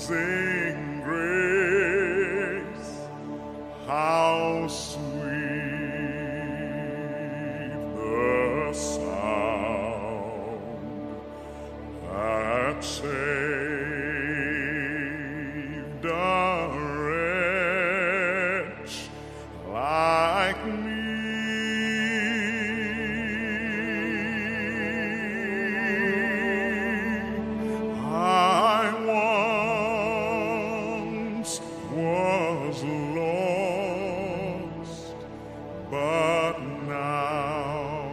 say. Was lost, but now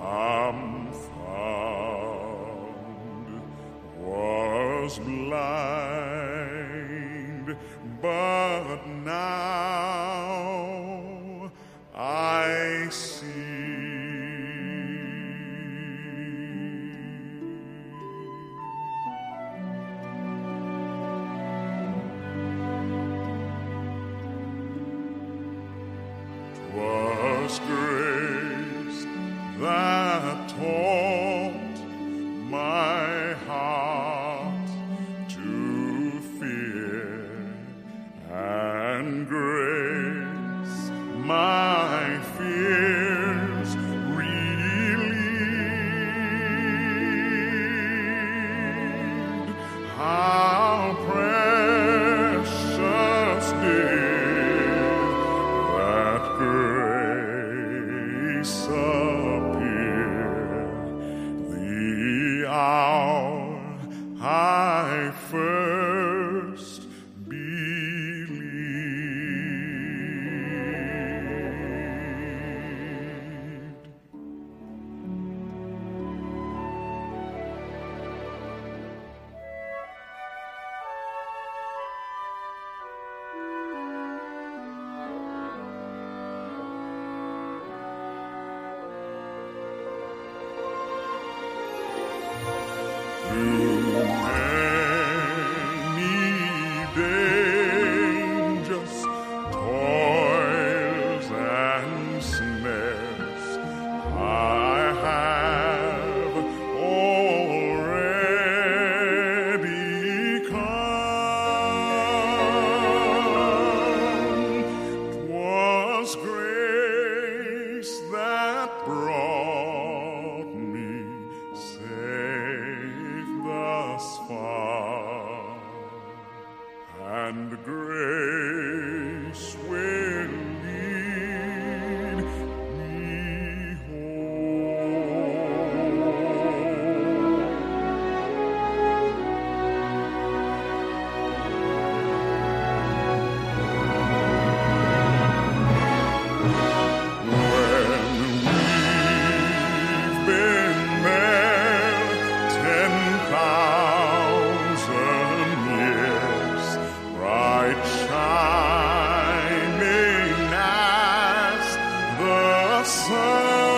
I'm found. Was blind, but now I Grace that taught my heart to fear and grace my fear. you. sun.